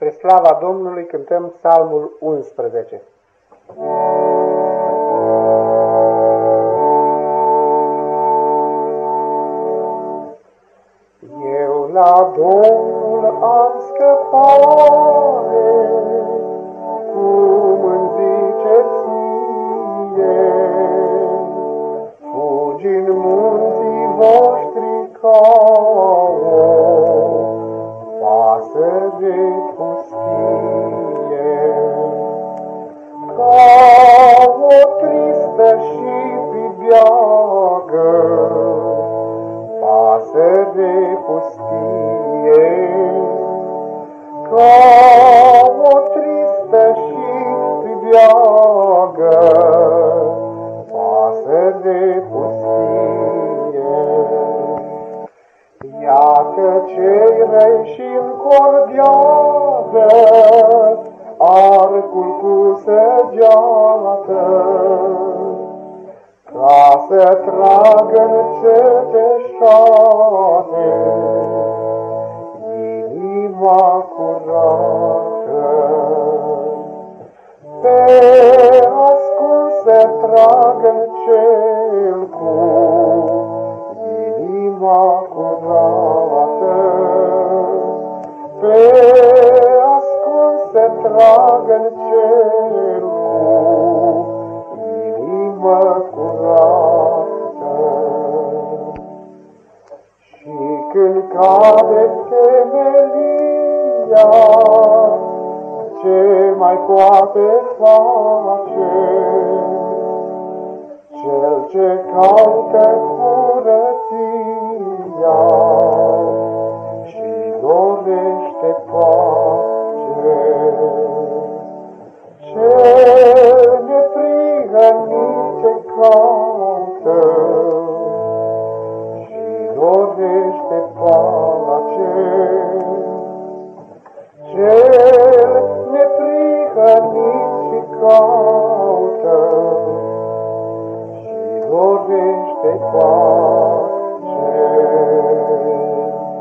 Spre slava Domnului cântăm psalmul 11. Eu la Domnul am scăpare, cum îmi ziceți mie, fugi în munții pasăre pustie, ca o tristă și pribeagă, pasăre pustie, ca o tristă și pribeagă, pasăre pustie. Iată cei răi și încordează arcul cu săgeată, ca să tragă în ceteșate inima curată. Pe ascuns să tragă în să tragă în cer cu inima curată. Și când cade temelia, ce mai poate face? Cel ce caută curăția și dorește pace. Și dorește pace. Cel neprihănit și caută și dorește pace.